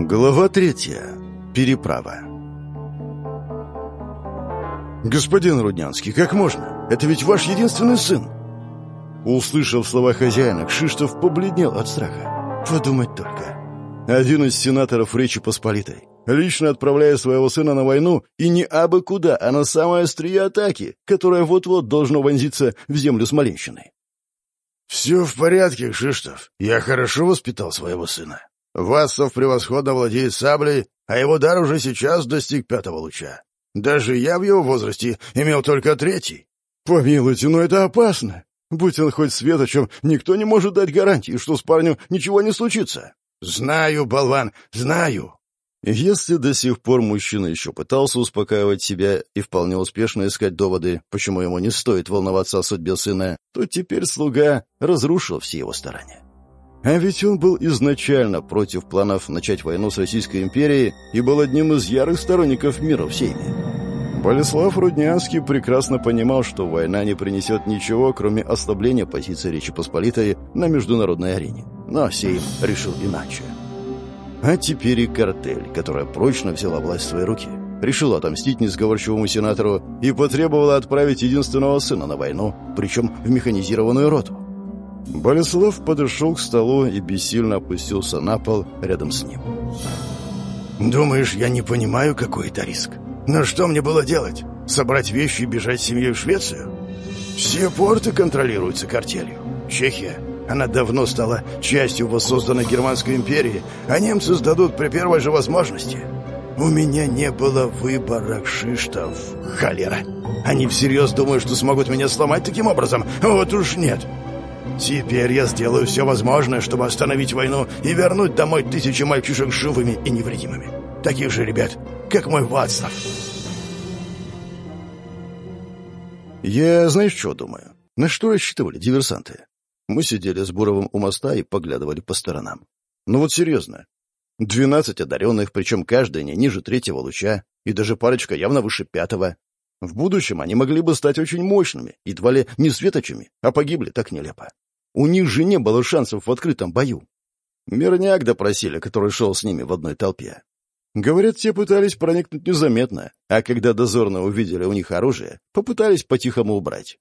Глава третья. Переправа. «Господин Руднянский, как можно? Это ведь ваш единственный сын!» Услышав слова хозяина, Кшиштов побледнел от страха. Подумать только. Один из сенаторов Речи Посполитой, лично отправляя своего сына на войну, и не абы куда, а на самое острие атаки, которое вот-вот должно вонзиться в землю Смоленщины. «Все в порядке, Кшиштов. Я хорошо воспитал своего сына. Вассов превосходно владеет саблей, а его дар уже сейчас достиг пятого луча. Даже я в его возрасте имел только третий. Помилуйте, но это опасно. Будь он хоть светочем, никто не может дать гарантии, что с парнем ничего не случится. Знаю, болван, знаю. Если до сих пор мужчина еще пытался успокаивать себя и вполне успешно искать доводы, почему ему не стоит волноваться о судьбе сына, то теперь слуга разрушил все его старания. А ведь он был изначально против планов начать войну с Российской империей и был одним из ярых сторонников мира в Сейме. Болеслав Руднянский прекрасно понимал, что война не принесет ничего, кроме ослабления позиции Речи Посполитой на международной арене. Но Сейм решил иначе. А теперь и картель, которая прочно взяла власть в свои руки, решила отомстить несговорчивому сенатору и потребовала отправить единственного сына на войну, причем в механизированную роту. Болеслав подошел к столу и бессильно опустился на пол рядом с ним. «Думаешь, я не понимаю, какой это риск? Но что мне было делать? Собрать вещи и бежать с семьей в Швецию? Все порты контролируются картелью. Чехия, она давно стала частью воссозданной Германской империи, а немцы сдадут при первой же возможности. У меня не было выбора, Кшиштов. Холера. Они всерьез думают, что смогут меня сломать таким образом? Вот уж нет. Теперь я сделаю все возможное, чтобы остановить войну и вернуть домой тысячи мальчишек живыми и невредимыми. Таких же ребят, как мой Вацлав. Я, знаешь, что думаю? На что рассчитывали диверсанты? Мы сидели с Буровым у моста и поглядывали по сторонам. Ну вот серьезно. Двенадцать одаренных, причем каждая не ниже третьего луча, и даже парочка явно выше пятого. В будущем они могли бы стать очень мощными, едва ли не светочами, а погибли так нелепо. У них же не было шансов в открытом бою. Мирняк допросили, который шел с ними в одной толпе. Говорят, те пытались проникнуть незаметно, а когда дозорные увидели у них оружие, попытались по-тихому убрать.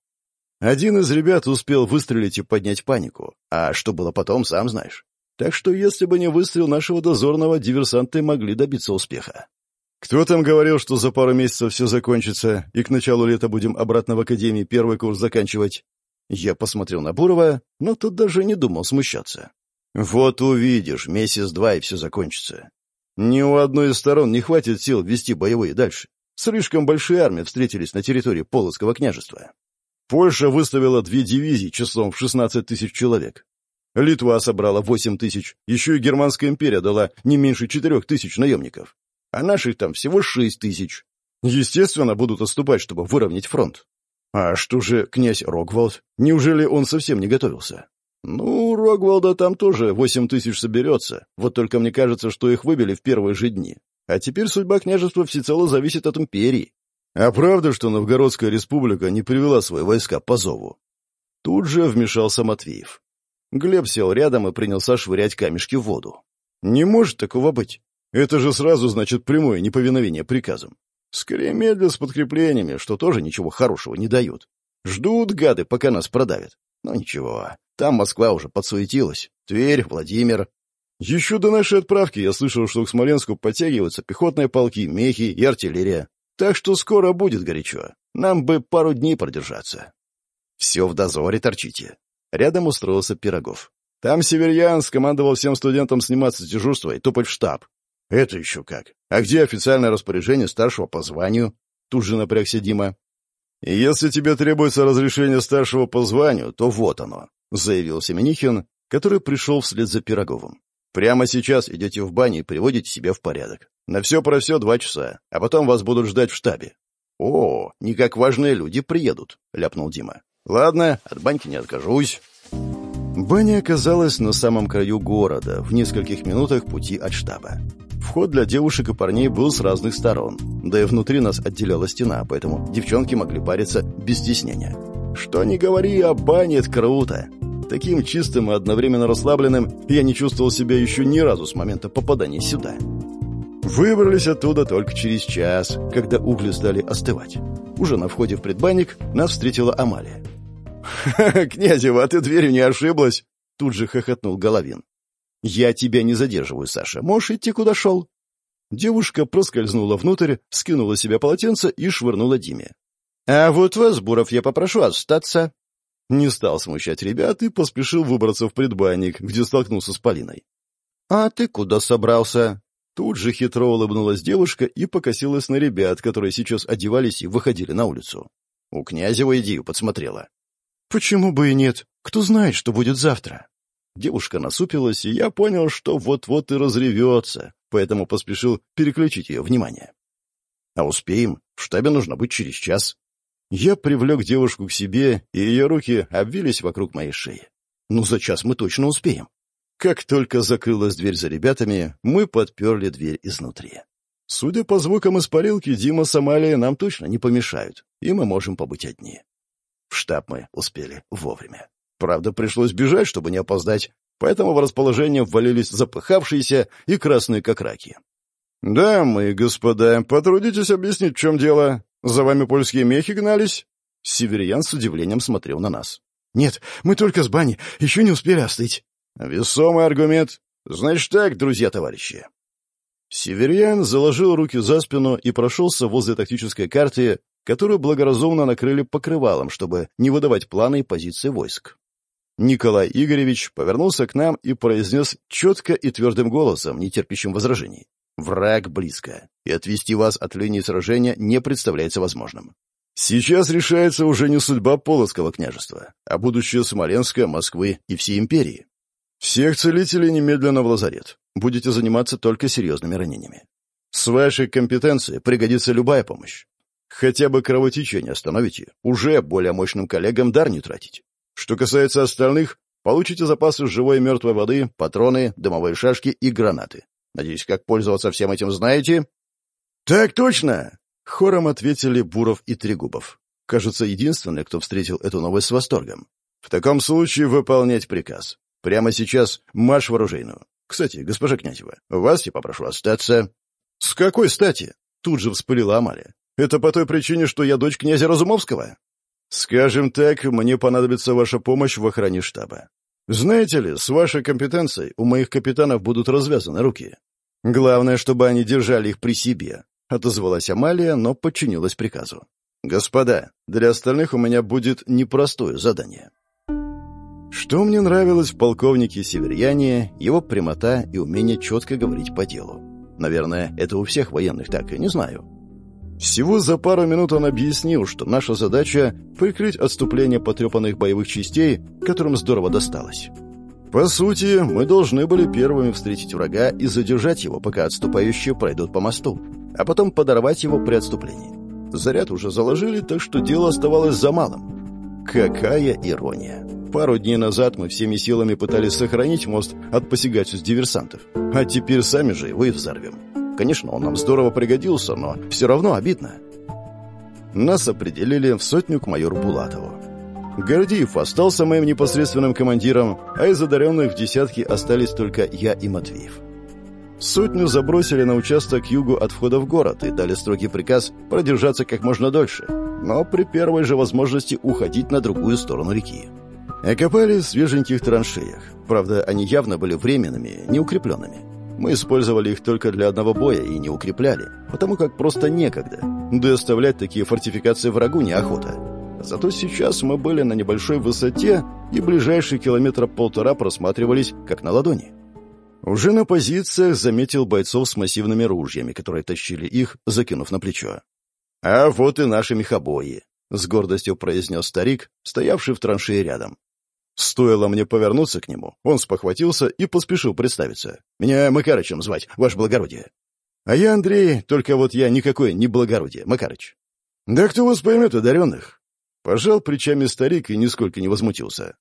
Один из ребят успел выстрелить и поднять панику, а что было потом, сам знаешь. Так что если бы не выстрел нашего дозорного, диверсанты могли добиться успеха. Кто там говорил, что за пару месяцев все закончится, и к началу лета будем обратно в академии первый курс заканчивать? Я посмотрел на Бурова, но тот даже не думал смущаться. «Вот увидишь, месяц-два, и все закончится. Ни у одной из сторон не хватит сил вести боевые дальше. Слишком большие армии встретились на территории Полоцкого княжества. Польша выставила две дивизии числом в 16 тысяч человек. Литва собрала 8 тысяч, еще и Германская империя дала не меньше 4 тысяч наемников. А наших там всего 6 тысяч. Естественно, будут отступать, чтобы выровнять фронт. А что же князь Рогвалд? Неужели он совсем не готовился? Ну, Рогвалда там тоже восемь тысяч соберется. Вот только мне кажется, что их выбили в первые же дни. А теперь судьба княжества всецело зависит от империи. А правда, что Новгородская республика не привела свои войска по зову? Тут же вмешался Матвеев. Глеб сел рядом и принялся швырять камешки в воду. Не может такого быть. Это же сразу значит прямое неповиновение приказам. Скорее медлят с подкреплениями, что тоже ничего хорошего не дают. Ждут гады, пока нас продавят. Но ничего, там Москва уже подсуетилась. Тверь, Владимир. Еще до нашей отправки я слышал, что к Смоленску подтягиваются пехотные полки, мехи и артиллерия. Так что скоро будет горячо. Нам бы пару дней продержаться. Все в дозоре торчите. Рядом устроился Пирогов. Там Северьян скомандовал всем студентам сниматься с дежурства и топать в штаб. «Это еще как? А где официальное распоряжение старшего по званию?» Тут же напрягся Дима. «Если тебе требуется разрешение старшего по званию, то вот оно», — заявил Семенихин, который пришел вслед за Пироговым. «Прямо сейчас идете в баню и приводите себя в порядок. На все про все два часа, а потом вас будут ждать в штабе». «О, не как важные люди приедут», — ляпнул Дима. «Ладно, от баньки не откажусь». Баня оказалась на самом краю города, в нескольких минутах пути от штаба. Вход для девушек и парней был с разных сторон, да и внутри нас отделяла стена, поэтому девчонки могли париться без стеснения. Что ни говори, а бане это круто. Таким чистым и одновременно расслабленным я не чувствовал себя еще ни разу с момента попадания сюда. Выбрались оттуда только через час, когда угли стали остывать. Уже на входе в предбанник нас встретила Амалия. «Ха-ха, Князева, ты дверью не ошиблась!» Тут же хохотнул Головин. «Я тебя не задерживаю, Саша. Можешь идти, куда шел». Девушка проскользнула внутрь, скинула себе полотенце и швырнула Диме. «А вот вас, Буров, я попрошу остаться». Не стал смущать ребят и поспешил выбраться в предбанник, где столкнулся с Полиной. «А ты куда собрался?» Тут же хитро улыбнулась девушка и покосилась на ребят, которые сейчас одевались и выходили на улицу. У Князева идею подсмотрела. «Почему бы и нет? Кто знает, что будет завтра?» Девушка насупилась, и я понял, что вот-вот и разревется, поэтому поспешил переключить ее внимание. «А успеем? В штабе нужно быть через час». Я привлек девушку к себе, и ее руки обвились вокруг моей шеи. «Ну, за час мы точно успеем». Как только закрылась дверь за ребятами, мы подперли дверь изнутри. Судя по звукам из парилки, Дима с Амалией нам точно не помешают, и мы можем побыть одни. В штаб мы успели вовремя. Правда, пришлось бежать, чтобы не опоздать, поэтому в расположение ввалились запыхавшиеся и красные как раки. «Дамы и господа, потрудитесь объяснить, в чем дело. За вами польские мехи гнались?» Северян с удивлением смотрел на нас. «Нет, мы только с бани, еще не успели остыть». «Весомый аргумент. Значит так, друзья-товарищи». Северян заложил руки за спину и прошелся возле тактической карты, которую благоразумно накрыли покрывалом, чтобы не выдавать планы и позиции войск. Николай Игоревич повернулся к нам и произнес четко и твердым голосом, не терпящим возражений. «Враг близко, и отвести вас от линии сражения не представляется возможным. Сейчас решается уже не судьба Полоцкого княжества, а будущее Смоленска, Москвы и всей империи. Всех целителей немедленно в лазарет. Будете заниматься только серьезными ранениями. С вашей компетенцией пригодится любая помощь. Хотя бы кровотечение остановите, уже более мощным коллегам дар не тратить. Что касается остальных, получите запасы живой и мертвой воды, патроны, дымовые шашки и гранаты. Надеюсь, как пользоваться всем этим знаете? Так точно! Хором ответили Буров и Трегубов. Кажется, единственный, кто встретил эту новость с восторгом. В таком случае выполнять приказ. Прямо сейчас марш в. Кстати, госпожа Князева, вас я попрошу остаться. С какой стати? Тут же вспылила Амалия. Это по той причине, что я дочь князя Разумовского? Скажем так, мне понадобится ваша помощь в охране штаба. Знаете ли, с вашей компетенцией у моих капитанов будут развязаны руки. Главное, чтобы они держали их при себе, отозвалась Амалия, но подчинилась приказу. Господа, для остальных у меня будет непростое задание. Что мне нравилось в полковнике Северьяне, его прямота и умение четко говорить по делу. Наверное, это у всех военных так, и не знаю. Всего за пару минут он объяснил, что наша задача — прикрыть отступление потрепанных боевых частей, которым здорово досталось. По сути, мы должны были первыми встретить врага и задержать его, пока отступающие пройдут по мосту, а потом подорвать его при отступлении. Заряд уже заложили, так что дело оставалось за малым. Какая ирония! Пару дней назад мы всеми силами пытались сохранить мост от посягательств диверсантов, а теперь сами же его и взорвем. Конечно, он нам здорово пригодился, но все равно обидно. Нас определили в сотню к майору Булатову. Гордиев остался моим непосредственным командиром, а из одаренных в десятке остались только я и Матвеев. Сотню забросили на участок к югу от входа в город и дали строгий приказ продержаться как можно дольше, но при первой же возможности уходить на другую сторону реки. Окопали в свеженьких траншеях. Правда, они явно были временными, неукрепленными. Мы использовали их только для одного боя и не укрепляли, потому как просто некогда. Да и оставлять такие фортификации врагу неохота. Зато сейчас мы были на небольшой высоте, и ближайшие километра полтора просматривались как на ладони. Уже на позициях заметил бойцов с массивными ружьями, которые тащили их, закинув на плечо. «А вот и наши мехобои», — с гордостью произнес старик, стоявший в траншее рядом. Стоило мне повернуться к нему, он спохватился и поспешил представиться. «Меня Макарычем звать, ваше благородие». «А я Андрей, только вот я никакой не благородие, Макарыч». «Да кто вас поймет, одаренных?» Пожал плечами старик и нисколько не возмутился.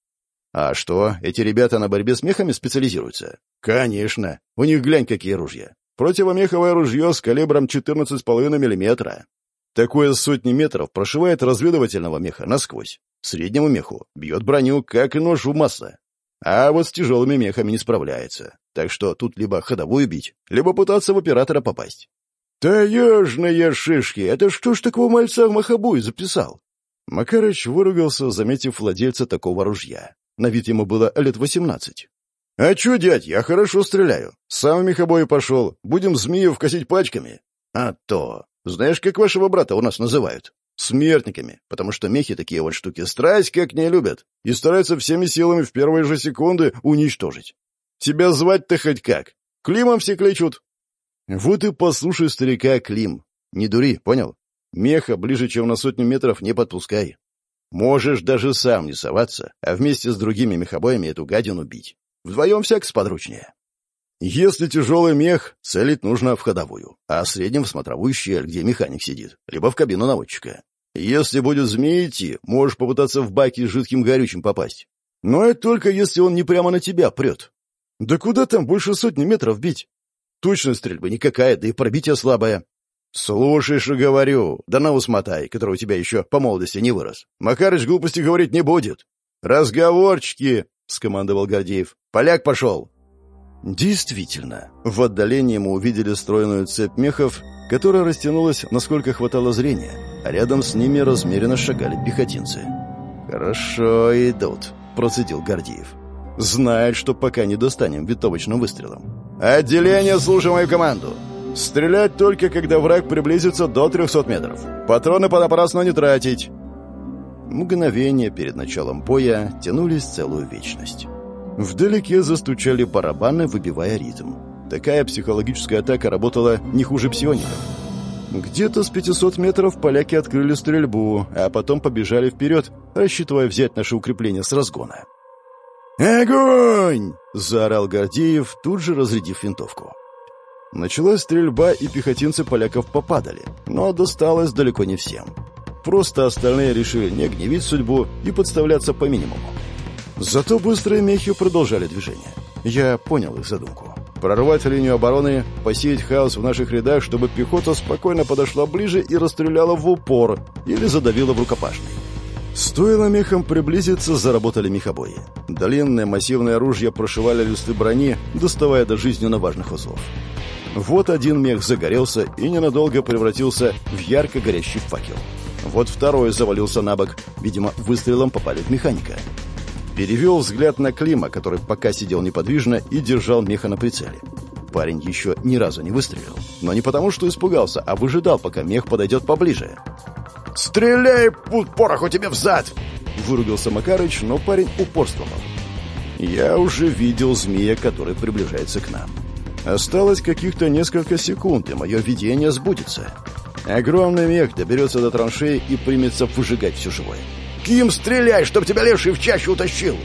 «А что, эти ребята на борьбе с мехами специализируются?» «Конечно. У них глянь, какие ружья. Противомеховое ружье с калибром 14,5 миллиметра. Такое сотни метров прошивает разведывательного меха насквозь. Среднему меху бьет броню, как и нож в масло. А вот с тяжелыми мехами не справляется. Так что тут либо ходовую бить, либо пытаться в оператора попасть. «Таежные шишки! Это что ж такого мальца в махабуй записал?» Макарыч выругался, заметив владельца такого ружья. На вид ему было лет восемнадцать. «А чё, дядь, я хорошо стреляю. Сам в мехобой пошел. Будем змеев косить пачками». «А то! Знаешь, как вашего брата у нас называют?» «Смертниками, потому что мехи такие вот штуки страсть как не любят и стараются всеми силами в первые же секунды уничтожить. Тебя звать-то хоть как? Климом все кличут». «Вот и послушай старика, Клим. Не дури, понял? Меха ближе, чем на сотню метров, не подпускай. Можешь даже сам не соваться, а вместе с другими мехобоями эту гадину бить. Вдвоем всяк сподручнее. Если тяжелый мех, целить нужно в ходовую, а в среднем в смотровую щель, где механик сидит, либо в кабину наводчика. Если будет змеи идти, можешь попытаться в баке с жидким горючим попасть. Но это только если он не прямо на тебя прет. Да куда там больше сотни метров бить? Точность стрельбы никакая, да и пробитие слабое. «Слушай, что говорю, да на ус мотай, который у тебя еще по молодости не вырос. Макарыч глупости говорить не будет». «Разговорчики!» — скомандовал Гордеев. «Поляк пошел!» Действительно, в отдалении мы увидели стройную цепь мехов, которая растянулась, насколько хватало зрения, а рядом с ними размеренно шагали пехотинцы. «Хорошо идут», — процедил Гордеев. «Знает, что пока не достанем винтовочным выстрелом». «Отделение, слушай мою команду! Стрелять только, когда враг приблизится до 300 метров. Патроны понапрасну не тратить. Мгновения перед началом боя тянулись целую вечность. Вдалеке застучали барабаны, выбивая ритм. Такая психологическая атака работала не хуже псиоников. Где-то с 500 метров поляки открыли стрельбу, а потом побежали вперед, рассчитывая взять наше укрепление с разгона. «Огонь!» — заорал Гордеев, тут же разрядив винтовку. Началась стрельба, и пехотинцы поляков попадали, но досталось далеко не всем. Просто остальные решили не гневить судьбу и подставляться по минимуму. Зато быстрые мехи продолжали движение. Я понял их задумку. Прорвать линию обороны, посеять хаос в наших рядах, чтобы пехота спокойно подошла ближе и расстреляла в упор или задавила в рукопашный. Стоило мехам приблизиться, заработали мехобои. Длинные массивные оружия прошивали листы брони, доставая до жизненно важных узлов. Вот один мех загорелся и ненадолго превратился в ярко горящий факел. Вот второй завалился на бок, видимо, выстрелом попали в механика. Перевел взгляд на Клима, который пока сидел неподвижно и держал меха на прицеле. Парень еще ни разу не выстрелил. Но не потому, что испугался, а выжидал, пока мех подойдет поближе. «Стреляй, пороху тебе в зад!» Вырубился Макарыч, но парень упорствовал. Я уже видел змея, который приближается к нам. Осталось каких-то несколько секунд, и мое видение сбудется. Огромный мех доберется до траншеи и примется выжигать все живое. «Ким, стреляй, чтоб тебя леший в чащу утащил!»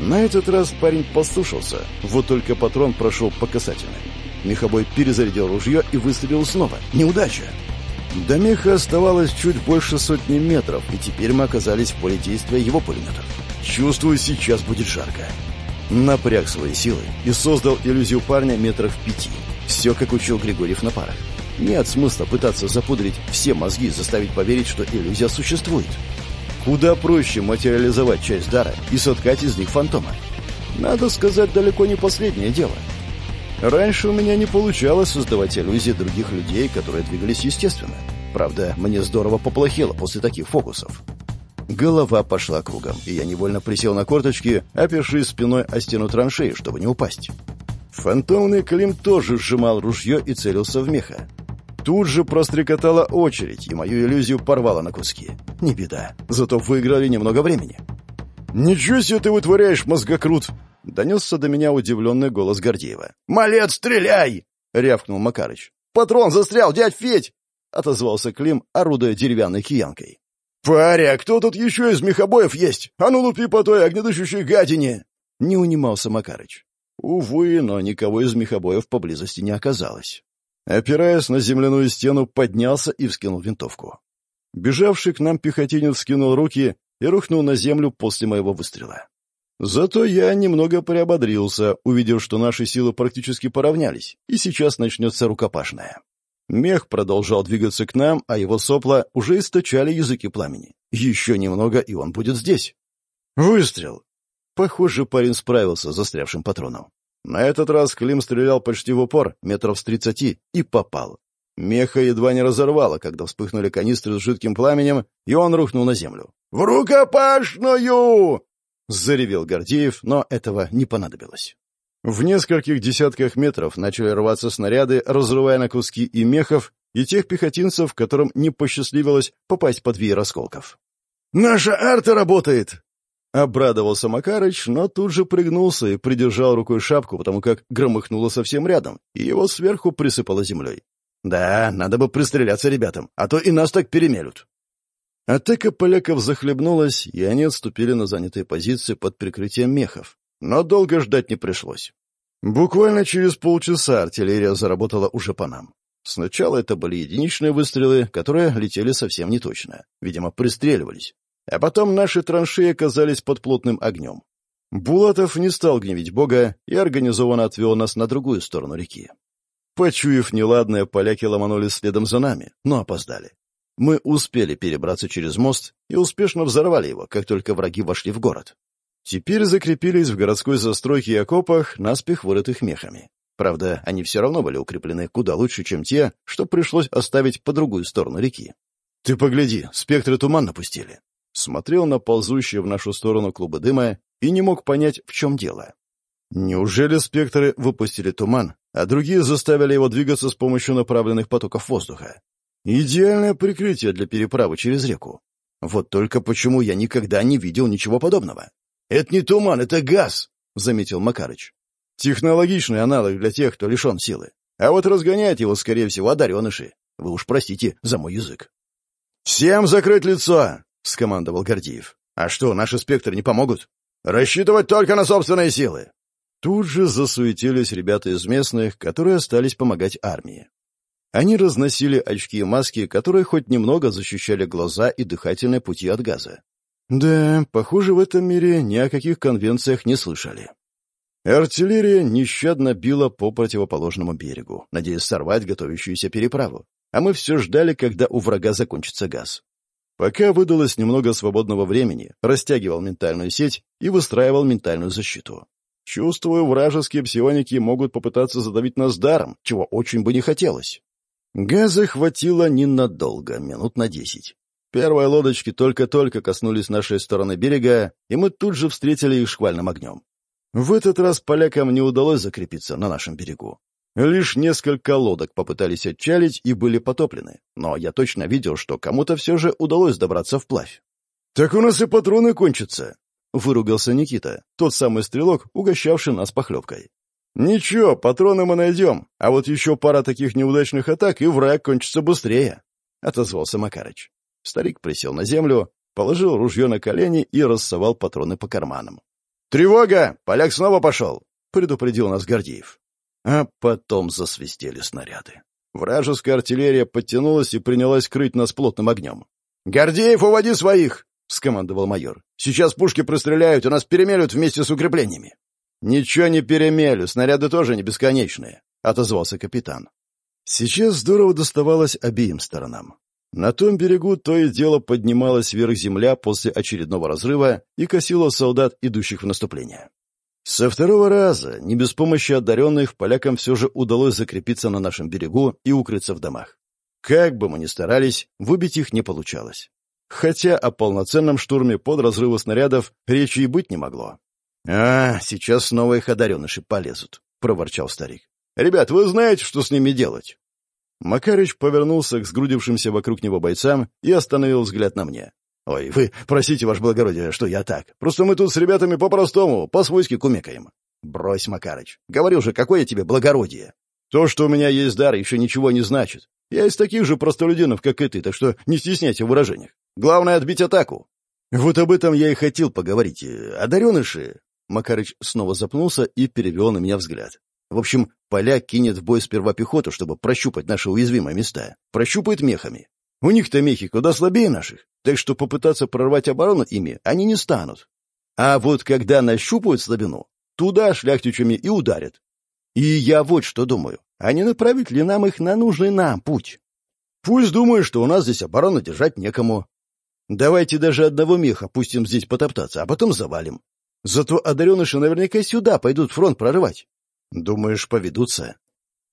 На этот раз парень послушался, вот только патрон прошел по касательной. Мехобой перезарядил ружье и выстрелил снова. Неудача! До меха оставалось чуть больше сотни метров, и теперь мы оказались в поле действия его пулеметов. Чувствую, сейчас будет жарко. Напряг свои силы и создал иллюзию парня метров пяти. Все, как учил Григорьев на парах. Нет смысла пытаться запудрить все мозги, заставить поверить, что иллюзия существует. Куда проще материализовать часть дара и соткать из них фантома. Надо сказать, далеко не последнее дело. Раньше у меня не получалось создавать иллюзии других людей, которые двигались естественно. Правда, мне здорово поплохело после таких фокусов. Голова пошла кругом, и я невольно присел на корточки, опершись спиной о стену траншеи, чтобы не упасть. Фантомный Клим тоже сжимал ружье и целился в меха. Тут же прострекотала очередь, и мою иллюзию порвала на куски. Не беда, зато выиграли немного времени. «Ничего себе ты вытворяешь, мозгокрут!» Донесся до меня удивленный голос Гордеева. «Малец, стреляй!» — рявкнул Макарыч. «Патрон застрял, дядь Федь!» — отозвался Клим, орудуя деревянной киянкой. «Паря, кто тут еще из мехобоев есть? А ну лупи по той огнедышащей гадине!» Не унимался Макарыч. Увы, но никого из мехобоев поблизости не оказалось. Опираясь на земляную стену, поднялся и вскинул винтовку. Бежавший к нам пехотинец скинул руки и рухнул на землю после моего выстрела. Зато я немного приободрился, увидев, что наши силы практически поравнялись, и сейчас начнется рукопашная. Мех продолжал двигаться к нам, а его сопла уже источали языки пламени. Еще немного, и он будет здесь. Выстрел! Похоже, парень справился с застрявшим патроном. На этот раз Клим стрелял почти в упор, метров с тридцати, и попал. Меха едва не разорвало, когда вспыхнули канистры с жидким пламенем, и он рухнул на землю. «В рукопашную!» — заревел Гордеев, но этого не понадобилось. В нескольких десятках метров начали рваться снаряды, разрывая на куски и мехов, и тех пехотинцев, которым не посчастливилось попасть под веер осколков. «Наша арта работает!» Обрадовался Макарыч, но тут же пригнулся и придержал рукой шапку, потому как громыхнуло совсем рядом, и его сверху присыпало землей. «Да, надо бы пристреляться ребятам, а то и нас так перемелют». Атака поляков захлебнулась, и они отступили на занятые позиции под прикрытием мехов. Но долго ждать не пришлось. Буквально через полчаса артиллерия заработала уже по нам. Сначала это были единичные выстрелы, которые летели совсем неточно. Видимо, пристреливались. А потом наши траншеи оказались под плотным огнем. Булатов не стал гневить бога и организованно отвел нас на другую сторону реки. Почуяв неладное, поляки ломанулись следом за нами, но опоздали. Мы успели перебраться через мост и успешно взорвали его, как только враги вошли в город. Теперь закрепились в городской застройке и окопах, наспех вырытых мехами. Правда, они все равно были укреплены куда лучше, чем те, что пришлось оставить по другую сторону реки. «Ты погляди, спектры туман напустили!» Смотрел на ползущие в нашу сторону клубы дыма и не мог понять, в чем дело. Неужели спектры выпустили туман, а другие заставили его двигаться с помощью направленных потоков воздуха? Идеальное прикрытие для переправы через реку. Вот только почему я никогда не видел ничего подобного? «Это не туман, это газ», — заметил Макарыч. «Технологичный аналог для тех, кто лишен силы. А вот разгонять его, скорее всего, одареныши. Вы уж простите за мой язык». «Всем закрыть лицо!» — скомандовал Гордеев. «А что, наши спектры не помогут? Рассчитывать только на собственные силы!» Тут же засуетились ребята из местных, которые остались помогать армии. Они разносили очки и маски, которые хоть немного защищали глаза и дыхательные пути от газа. Да, похоже, в этом мире ни о каких конвенциях не слышали. Артиллерия нещадно била по противоположному берегу, надеясь сорвать готовящуюся переправу. А мы все ждали, когда у врага закончится газ. Пока выдалось немного свободного времени, растягивал ментальную сеть и выстраивал ментальную защиту. Чувствую, вражеские псионики могут попытаться задавить нас даром, чего очень бы не хотелось. Газа хватило ненадолго, минут на десять. Первые лодочки только-только коснулись нашей стороны берега, и мы тут же встретили их шквальным огнем. В этот раз полякам не удалось закрепиться на нашем берегу. Лишь несколько лодок попытались отчалить и были потоплены, но я точно видел, что кому-то все же удалось добраться вплавь. «Так у нас и патроны кончатся!» — выругался Никита, тот самый стрелок, угощавший нас похлебкой. «Ничего, патроны мы найдем, а вот еще пара таких неудачных атак, и враг кончится быстрее», — отозвался Макарыч. Старик присел на землю, положил ружье на колени и рассовал патроны по карманам. «Тревога! Поляк снова пошел!» — предупредил нас Гордеев. А потом засвистели снаряды. Вражеская артиллерия подтянулась и принялась крыть нас плотным огнем. «Гордеев, уводи своих!» — скомандовал майор. «Сейчас пушки простреляют и нас перемелют вместе с укреплениями». «Ничего не перемелю, снаряды тоже не бесконечные», — отозвался капитан. Сейчас здорово доставалось обеим сторонам. На том берегу то и дело поднималась вверх земля после очередного разрыва и косила солдат, идущих в наступление. Со второго раза, не без помощи одаренных, полякам все же удалось закрепиться на нашем берегу и укрыться в домах. Как бы мы ни старались, выбить их не получалось. Хотя о полноценном штурме под разрывы снарядов речи и быть не могло. «А, сейчас снова их одареныши полезут», — проворчал старик. «Ребят, вы знаете, что с ними делать?» Макарич повернулся к сгрудившимся вокруг него бойцам и остановил взгляд на мне. «Ой, вы простите, ваше благородие, что я так. Просто мы тут с ребятами по-простому, по-свойски кумекаем». «Брось, Макарыч. Говорил же, какое тебе благородие». «То, что у меня есть дар, еще ничего не значит. Я из таких же простолюдинов, как и ты, так что не стесняйся в выражениях. Главное — отбить атаку». «Вот об этом я и хотел поговорить. Одареныши...» Макарыч снова запнулся и перевел на меня взгляд. В общем, поляк кинет в бой сперва пехоту, чтобы прощупать наши уязвимые места. Прощупает мехами. У них-то мехи куда слабее наших, так что попытаться прорвать оборону ими они не станут. А вот когда нащупают слабину, туда шляхтичами и ударят. И я вот что думаю, а не направить ли нам их на нужный нам путь? Пусть думают, что у нас здесь оборону держать некому. Давайте даже одного меха пустим здесь потоптаться, а потом завалим. Зато одареныши наверняка сюда пойдут фронт прорывать. Думаешь, поведутся?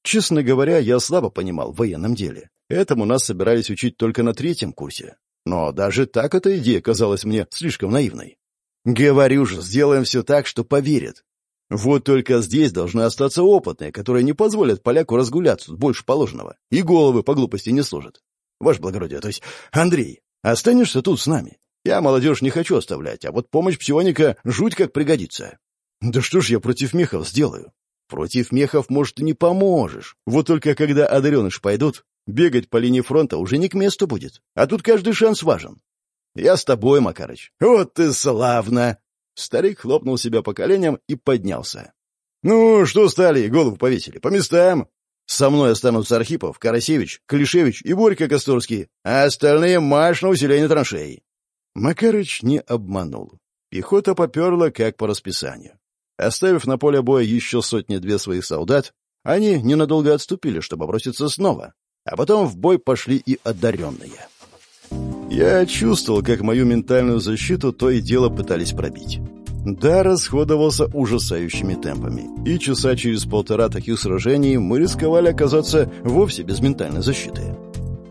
Честно говоря, я слабо понимал в военном деле. Этому нас собирались учить только на третьем курсе. Но даже так эта идея казалась мне слишком наивной. Говорю же, сделаем все так, что поверят. Вот только здесь должны остаться опытные, которые не позволят поляку разгуляться больше положенного и головы по глупости не сложат. Ваше благородие, то есть, Андрей, останешься тут с нами. Я молодежь не хочу оставлять, а вот помощь псионика жуть как пригодится. Да что ж я против мехов сделаю? Против мехов, может, и не поможешь. Вот только когда одареныш пойдут, бегать по линии фронта уже не к месту будет. А тут каждый шанс важен. Я с тобой, Макарыч. Вот ты славно! Старик хлопнул себя по коленям и поднялся. «Ну, что стали, голову повесили? По местам!» «Со мной останутся Архипов, Карасевич, Клишевич и Борька Косторский, а остальные марш на усиление траншей». Макарыч не обманул. Пехота поперла, как по расписанию. Оставив на поле боя еще сотни-две своих солдат, они ненадолго отступили, чтобы броситься снова, а потом в бой пошли и одаренные. Я чувствовал, как мою ментальную защиту то и дело пытались пробить. Да, расходовался ужасающими темпами, и часа через полтора таких сражений мы рисковали оказаться вовсе без ментальной защиты.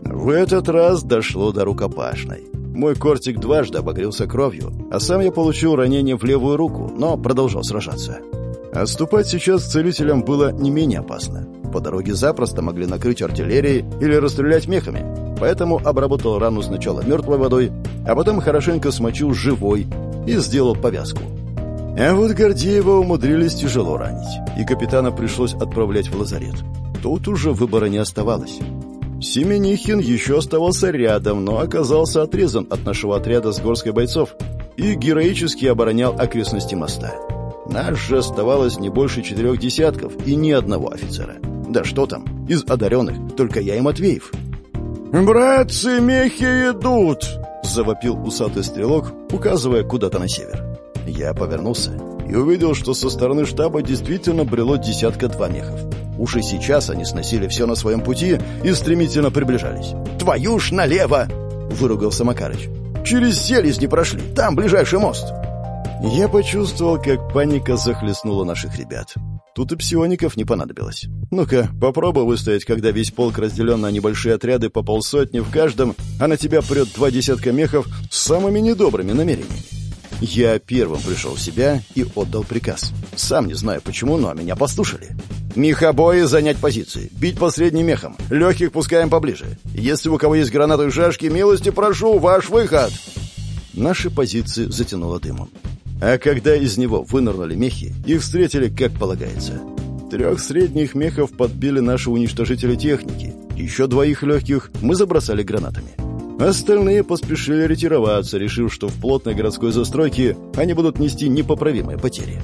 В этот раз дошло до рукопашной. Мой кортик дважды обогрелся кровью, а сам я получил ранение в левую руку, но продолжал сражаться. Отступать сейчас целителям было не менее опасно. По дороге запросто могли накрыть артиллерией или расстрелять мехами, поэтому обработал рану сначала мертвой водой, а потом хорошенько смочил живой и сделал повязку. А вот Гордеева умудрились тяжело ранить, и капитана пришлось отправлять в лазарет. Тут уже выбора не оставалось. Семенихин еще оставался рядом, но оказался отрезан от нашего отряда с горской бойцов и героически оборонял окрестности моста. Нас же оставалось не больше четырех десятков и ни одного офицера. Да что там, из одаренных, только я и Матвеев. «Братцы, мехи идут!» — завопил усатый стрелок, указывая куда-то на север. Я повернулся и увидел, что со стороны штаба действительно брело десятка-два мехов. Уж и сейчас они сносили все на своем пути и стремительно приближались. «Твою ж налево!» — выругался Макарыч. «Через селезни не прошли, там ближайший мост!» Я почувствовал, как паника захлестнула наших ребят. Тут и псиоников не понадобилось. Ну-ка, попробуй выстоять, когда весь полк разделен на небольшие отряды по полсотни в каждом, а на тебя прет два десятка мехов с самыми недобрыми намерениями. Я первым пришел в себя и отдал приказ. Сам не знаю почему, но меня послушали. Мехобои занять позиции. Бить по средним мехам. Легких пускаем поближе. Если у кого есть гранаты и шашки, милости прошу, ваш выход. Наши позиции затянуло дымом. А когда из него вынырнули мехи, их встретили как полагается. Трех средних мехов подбили наши уничтожители техники. Еще двоих легких мы забросали гранатами. Остальные поспешили ретироваться, решив, что в плотной городской застройке они будут нести непоправимые потери.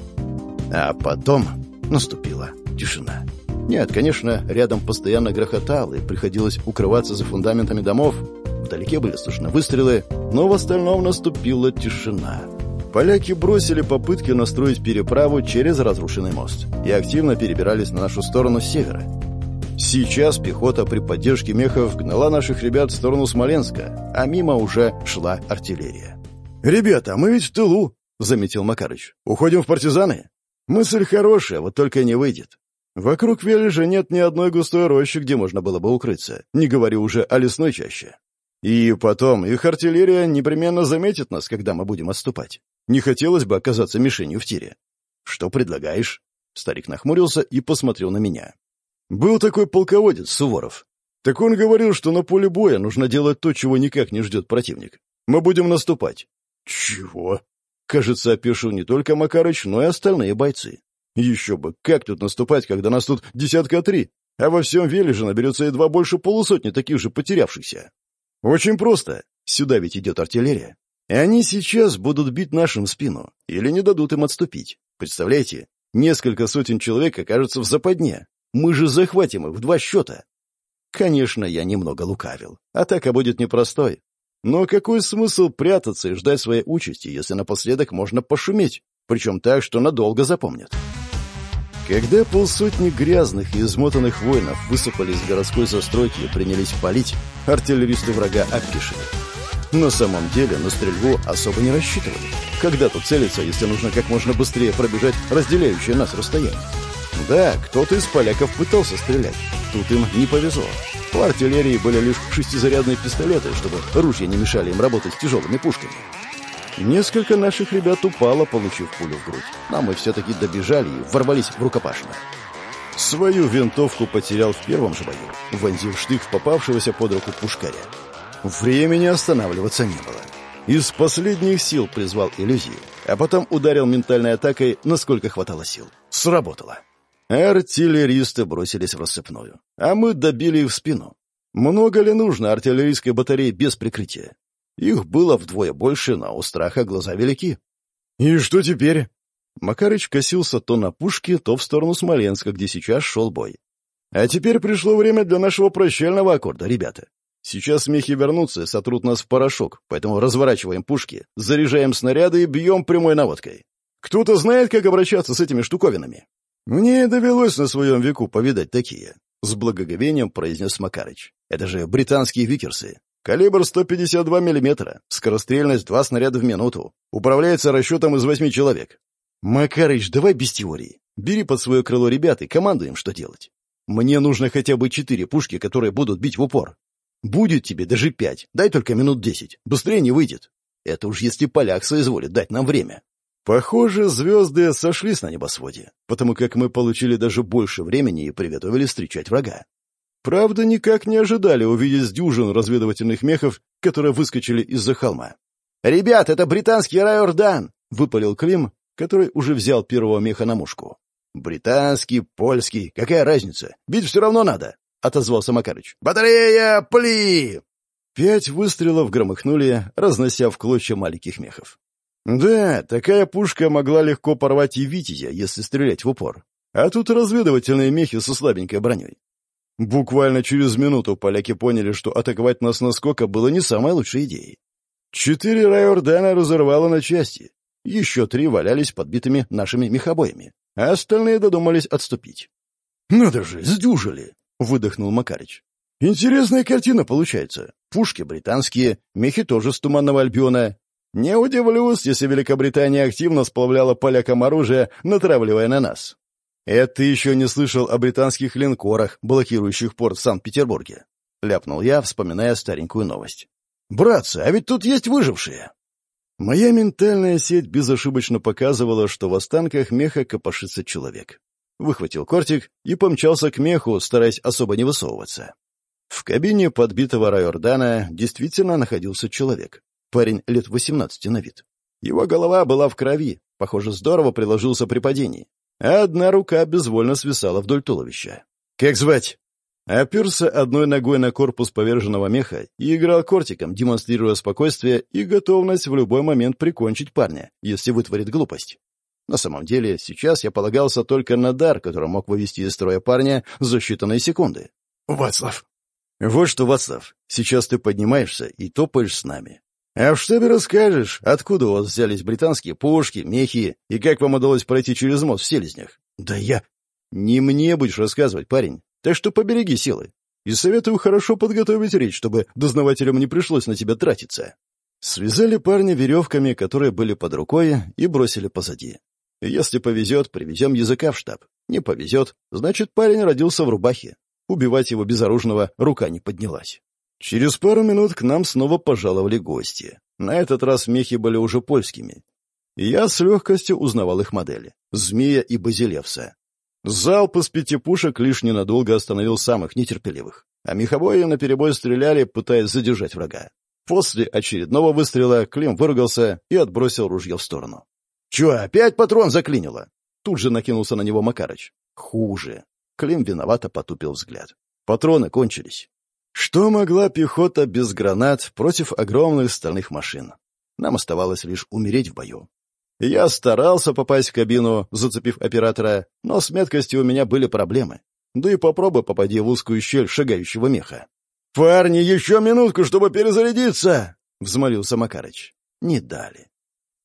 А потом наступила тишина. Нет, конечно, рядом постоянно грохотало, и приходилось укрываться за фундаментами домов. Вдалеке были слышны выстрелы, но в остальном наступила тишина. Поляки бросили попытки настроить переправу через разрушенный мост и активно перебирались на нашу сторону с севера. Сейчас пехота при поддержке мехов гнала наших ребят в сторону Смоленска, а мимо уже шла артиллерия. «Ребята, мы ведь в тылу», — заметил Макарыч. «Уходим в партизаны?» «Мысль хорошая, вот только не выйдет. Вокруг Вележа нет ни одной густой рощи, где можно было бы укрыться, не говорю уже о лесной чаще. И потом, их артиллерия непременно заметит нас, когда мы будем отступать. Не хотелось бы оказаться мишенью в тире. Что предлагаешь? Старик нахмурился и посмотрел на меня. Был такой полководец Суворов. Так он говорил, что на поле боя нужно делать то, чего никак не ждет противник. Мы будем наступать. Чего? Кажется, опешил не только Макарыч, но и остальные бойцы. Еще бы, как тут наступать, когда нас тут десятка три, а во всем Вележе наберется едва больше полусотни таких же потерявшихся? Очень просто. Сюда ведь идет артиллерия. И они сейчас будут бить нашим спину или не дадут им отступить. Представляете? Несколько сотен человек окажутся в западне. Мы же захватим их в два счета. Конечно, я немного лукавил. Атака будет непростой. Но какой смысл прятаться и ждать своей участи, если напоследок можно пошуметь, причем так, что надолго запомнят? Когда полсотни грязных и измотанных воинов высыпали из городской застройки и принялись палить, артиллеристы врага опишили. На самом деле на стрельбу особо не рассчитывали. Когда тут целиться, если нужно как можно быстрее пробежать разделяющее нас расстояние? Да, кто-то из поляков пытался стрелять. Тут им не повезло. У артиллерии были лишь шестизарядные пистолеты, чтобы ружья не мешали им работать с тяжелыми пушками. Несколько наших ребят упало, получив пулю в грудь. Но мы все-таки добежали и ворвались в рукопашную. Свою винтовку потерял в первом же бою, вонзив штык в попавшегося под руку пушкаря. Времени останавливаться не было. Из последних сил призвал иллюзии, а потом ударил ментальной атакой, насколько хватало сил. Сработало. Артиллеристы бросились в рассыпную, а мы добили их в спину. Много ли нужно артиллерийской батареи без прикрытия? Их было вдвое больше, но у страха глаза велики. «И что теперь?» Макарыч косился то на пушки, то в сторону Смоленска, где сейчас шел бой. «А теперь пришло время для нашего прощального аккорда, ребята. Сейчас смехи вернутся сотрут нас в порошок, поэтому разворачиваем пушки, заряжаем снаряды и бьем прямой наводкой. Кто-то знает, как обращаться с этими штуковинами?» «Мне довелось на своем веку повидать такие», — с благоговением произнес Макарыч. «Это же британские викерсы. Калибр 152 мм, скорострельность 2 снаряда в минуту. Управляется расчетом из 8 человек. Макарыч, давай без теории. Бери под свое крыло ребят и командуй им, что делать. Мне нужно хотя бы четыре пушки, которые будут бить в упор. Будет тебе даже пять, дай только минут десять. Быстрее не выйдет. Это уж если поляк соизволит дать нам время. Похоже, звезды сошлись на небосводе, потому как мы получили даже больше времени и приготовились встречать врага. Правда, никак не ожидали увидеть дюжин разведывательных мехов, которые выскочили из-за холма. «Ребят, это британский Райордан!» — выпалил Клим, который уже взял первого меха на мушку. «Британский, польский, какая разница? Бить все равно надо!» — отозвался Макарыч. «Батарея, пли!» Пять выстрелов громыхнули, разнося в клочья маленьких мехов. Да, такая пушка могла легко порвать и Витязя, если стрелять в упор. А тут разведывательные мехи со слабенькой броней. Буквально через минуту поляки поняли, что атаковать нас наскока было не самой лучшей идеей. Четыре райордана разорвало на части. Еще три валялись подбитыми нашими мехобоями, а остальные додумались отступить. «Надо же, сдюжили!» — выдохнул Макарич. «Интересная картина получается. Пушки британские, мехи тоже с Туманного Альбиона. Не удивлюсь, если Великобритания активно сплавляла полякам оружие, натравливая на нас. Это ты еще не слышал о британских линкорах, блокирующих порт в Санкт-Петербурге?» — ляпнул я, вспоминая старенькую новость. «Братцы, а ведь тут есть выжившие!» Моя ментальная сеть безошибочно показывала, что в останках меха копошится человек. Выхватил кортик и помчался к меху, стараясь особо не высовываться. В кабине подбитого Райордана действительно находился человек. Парень лет 18 на вид. Его голова была в крови, похоже, здорово приложился при падении. А одна рука безвольно свисала вдоль туловища. «Как звать?» Оперся одной ногой на корпус поверженного меха и играл кортиком, демонстрируя спокойствие и готовность в любой момент прикончить парня, если вытворит глупость. На самом деле, сейчас я полагался только на дар, который мог вывести из строя парня за считанные секунды. «Вацлав!» «Вот что, Вацлав, сейчас ты поднимаешься и топаешь с нами. А в штабе расскажешь, откуда у вас взялись британские пушки, мехи, и как вам удалось пройти через мост в Селезнях?» «Да я...» «Не мне будешь рассказывать, парень. Так что побереги силы. И советую хорошо подготовить речь, чтобы дознавателям не пришлось на тебя тратиться. Связали парня веревками, которые были под рукой, и бросили позади. Если повезет, привезем языка в штаб. Не повезет, значит, парень родился в рубахе. Убивать его безоружного рука не поднялась. Через пару минут к нам снова пожаловали гости. На этот раз мехи были уже польскими. я с легкостью узнавал их модели — «Змея» и «Базилевса». Залп из пяти пушек лишь ненадолго остановил самых нетерпеливых, а мехобои наперебой стреляли, пытаясь задержать врага. После очередного выстрела Клим выругался и отбросил ружье в сторону. «Чё, опять патрон заклинило?» Тут же накинулся на него Макарыч. «Хуже». Клим виновато потупил взгляд. Патроны кончились. Что могла пехота без гранат против огромных стальных машин? Нам оставалось лишь умереть в бою. Я старался попасть в кабину, зацепив оператора, но с меткостью у меня были проблемы. Да и попробуй попади в узкую щель шагающего меха. «Парни, еще минутку, чтобы перезарядиться!» — взмолился Макарыч. Не дали.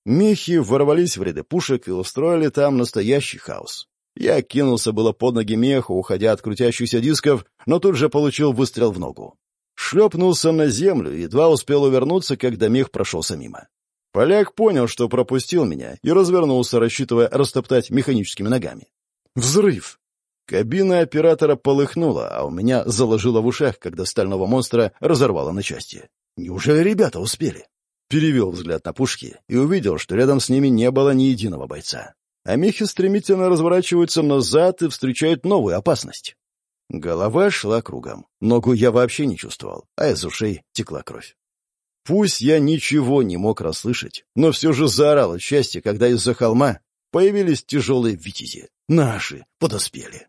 Мехи ворвались в ряды пушек и устроили там настоящий хаос. Я кинулся было под ноги меху, уходя от крутящихся дисков, но тут же получил выстрел в ногу. Шлепнулся на землю и едва успел увернуться, когда мех прошелся мимо. Поляк понял, что пропустил меня, и развернулся, рассчитывая растоптать механическими ногами. Взрыв! Кабина оператора полыхнула, а у меня заложило в ушах, когда стального монстра разорвало на части. Неужели ребята успели? Перевел взгляд на пушки и увидел, что рядом с ними не было ни единого бойца. А мехи стремительно разворачиваются назад и встречают новую опасность. Голова шла кругом. Ногу я вообще не чувствовал, а из ушей текла кровь. Пусть я ничего не мог расслышать, но все же заорал от счастья, когда из-за холма появились тяжелые витязи. Наши подоспели.